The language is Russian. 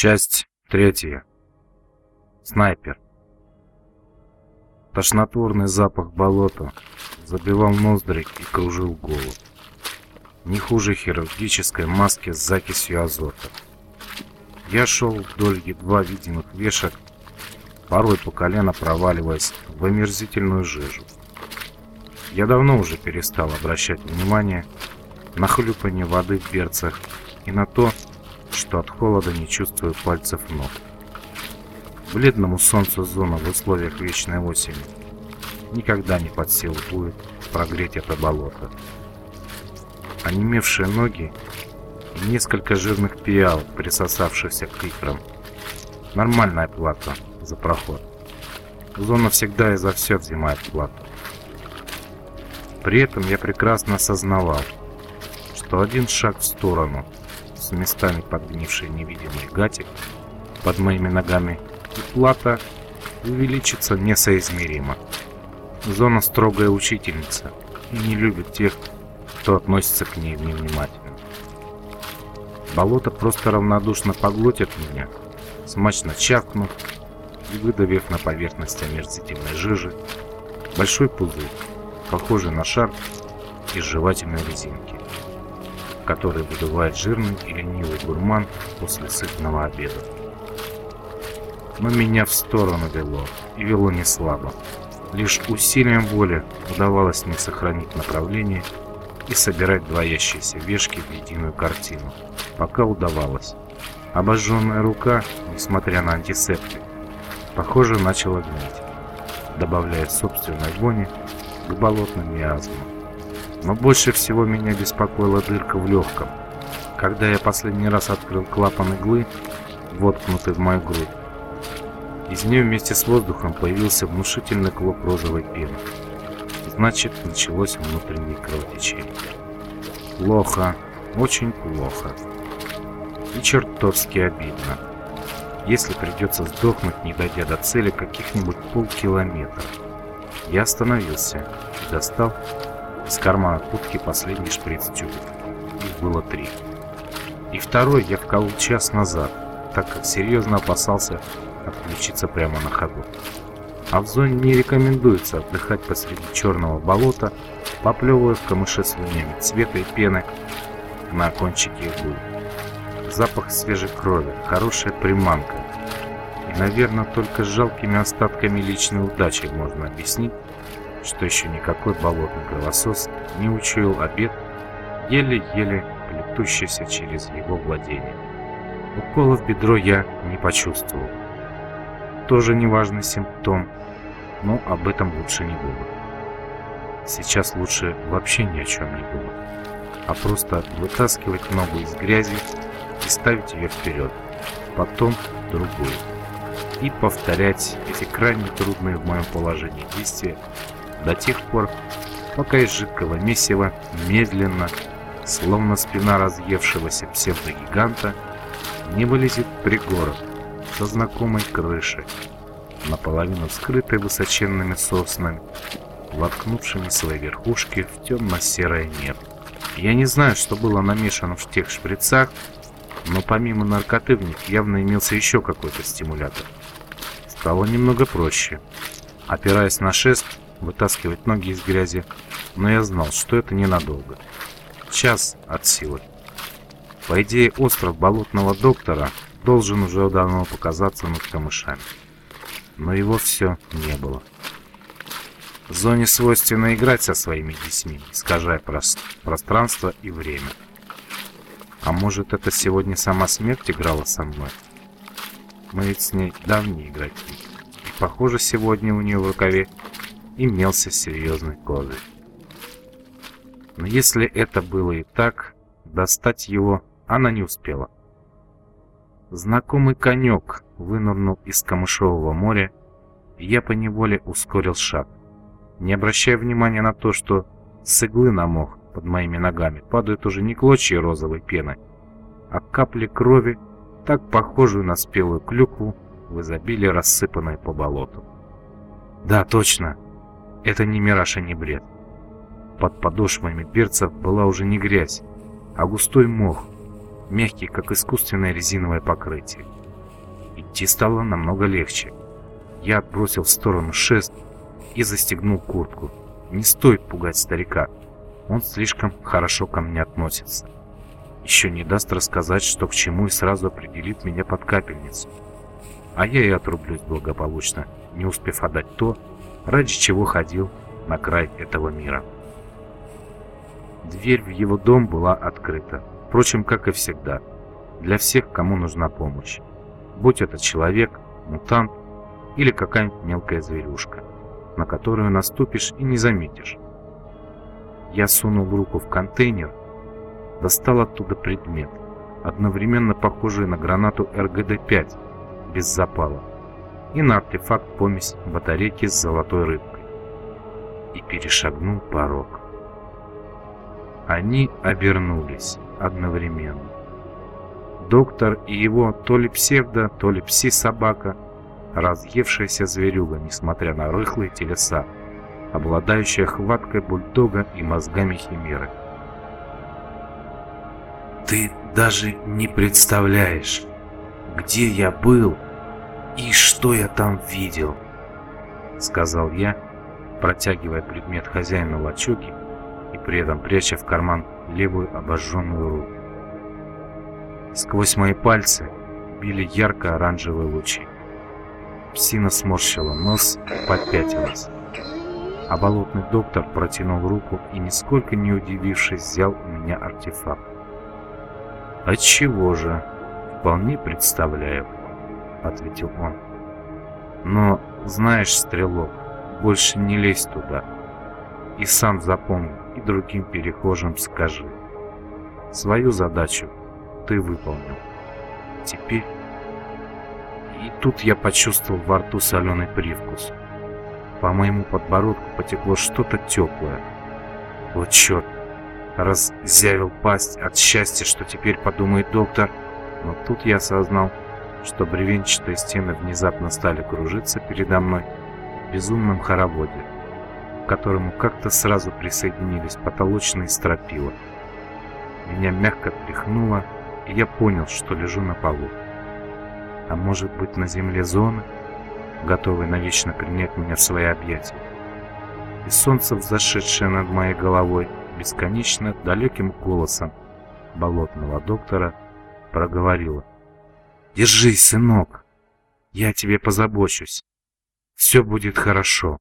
Часть третья. Снайпер. Тошнотворный запах болота забивал ноздри и кружил голову. Не хуже хирургической маски с закисью азота. Я шел вдоль едва видимых вешек, порой по колено проваливаясь в омерзительную жижу. Я давно уже перестал обращать внимание на хлюпанье воды в берцах и на то, что от холода не чувствую пальцев ног. Бледному солнцу зона в условиях вечной осени никогда не под силу будет прогреть это болото. Онемевшие ноги и несколько жирных пиал, присосавшихся к икрам. Нормальная плата за проход. Зона всегда и за все взимает плату. При этом я прекрасно осознавал, что один шаг в сторону с местами подгнивший невидимый гатик под моими ногами, и плата увеличится несоизмеримо. Зона строгая учительница и не любит тех, кто относится к ней невнимательно. Болото просто равнодушно поглотит меня, смачно чавкнув и выдавив на поверхность омерзительной жижи большой пузырь, похожий на шар из жевательной резинки который выдувает жирный и ленивый гурман после сытного обеда. Но меня в сторону вело, и вело не слабо. Лишь усилием воли удавалось мне сохранить направление и собирать двоящиеся вешки в единую картину. Пока удавалось. Обожженная рука, несмотря на антисептик, похоже, начала гнить, добавляя собственной вони к болотным миазмам. Но больше всего меня беспокоила дырка в легком, когда я последний раз открыл клапан иглы, воткнутый в мою грудь. Из нее вместе с воздухом появился внушительный клок розовой пены. Значит, началось внутреннее кровотечение. Плохо, очень плохо. И чертовски обидно. Если придется сдохнуть, не дойдя до цели каких-нибудь полкилометра. Я остановился достал из кармана куртки последний шприц тюбик. Их было три. И второй я вколол час назад, так как серьезно опасался отключиться прямо на ходу. А в зоне не рекомендуется отдыхать посреди черного болота, поплевывая в камыше слюнями цвета и пены на кончике иглы. Запах свежей крови, хорошая приманка. И, наверное, только с жалкими остатками личной удачи можно объяснить, что еще никакой болотный кровосос не учуял обед, еле-еле плетущийся через его владение. Укола в бедро я не почувствовал. Тоже неважный симптом, но об этом лучше не думать. Сейчас лучше вообще ни о чем не думать, а просто вытаскивать ногу из грязи и ставить ее вперед, потом другую. И повторять эти крайне трудные в моем положении действия до тех пор, пока из жидкого месива медленно, словно спина разъевшегося псевдогиганта, не вылезет пригорок со знакомой крышей, наполовину скрытой высоченными соснами, воткнувшими свои верхушки в темно-серое небо. Я не знаю, что было намешано в тех шприцах, но помимо наркоты в них явно имелся еще какой-то стимулятор. Стало немного проще. Опираясь на шест, вытаскивать ноги из грязи, но я знал, что это ненадолго. Час от силы. По идее, остров болотного доктора должен уже давно показаться над камышами. Но его все не было. В зоне свойственно играть со своими детьми, искажая пространство и время. А может, это сегодня сама смерть играла со мной? Мы ведь с ней давние игроки. И, похоже, сегодня у нее в рукаве имелся серьезный козырь. Но если это было и так, достать его она не успела. Знакомый конек вынырнул из камышового моря, и я поневоле ускорил шаг, не обращая внимания на то, что с иглы на мох под моими ногами падают уже не клочья розовой пены, а капли крови, так похожую на спелую клюкву, в изобилии рассыпанной по болоту. Да, точно, это не мираж и не бред. Под подошвами перцев была уже не грязь, а густой мох, мягкий, как искусственное резиновое покрытие. Идти стало намного легче. Я отбросил в сторону шест и застегнул куртку. Не стоит пугать старика. Он слишком хорошо ко мне относится. Еще не даст рассказать, что к чему, и сразу определит меня под капельницу. А я и отрублюсь благополучно, не успев отдать то, ради чего ходил на край этого мира. Дверь в его дом была открыта, впрочем, как и всегда, для всех, кому нужна помощь. Будь это человек, мутант или какая-нибудь мелкая зверюшка, на которую наступишь и не заметишь. Я сунул руку в контейнер, достал оттуда предмет, одновременно похожий на гранату РГД-5 без запала и на артефакт-помесь батарейки с золотой рыбкой и перешагнул порог. Они обернулись одновременно. Доктор и его то ли псевдо, то ли пси-собака, разъевшаяся зверюга, несмотря на рыхлые телеса, обладающая хваткой бульдога и мозгами химеры. «Ты даже не представляешь, где я был и что я там видел», — сказал я, протягивая предмет хозяину лачуги и при этом пряча в карман левую обожженную руку. Сквозь мои пальцы били ярко-оранжевые лучи. Псина сморщила нос и попятилась. А болотный доктор протянул руку и, нисколько не удивившись, взял у меня артефакт. «Отчего же? Вполне представляю», — ответил он. «Но, знаешь, стрелок, больше не лезь туда. И сам запомни, и другим перехожим скажи. Свою задачу ты выполнил. Теперь... И тут я почувствовал во рту соленый привкус. По моему подбородку потекло что-то теплое. Вот черт! Раззявил пасть от счастья, что теперь подумает доктор. Но тут я осознал, что бревенчатые стены внезапно стали кружиться передо мной в безумном хороводе которому как-то сразу присоединились потолочные стропила. Меня мягко тряхнуло, и я понял, что лежу на полу. А может быть на земле зона, готовая навечно принять меня в свои объятия. И солнце, взошедшее над моей головой, бесконечно далеким голосом болотного доктора проговорило. «Держись, сынок, я тебе позабочусь. Все будет хорошо».